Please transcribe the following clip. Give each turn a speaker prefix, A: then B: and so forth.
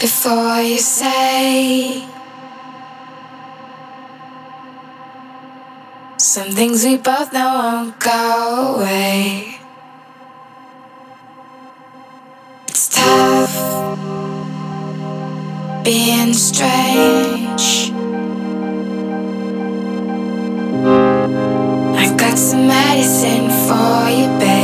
A: before you say some things we both know won't go away. It's tough being strange. I've got some medicine for you, babe.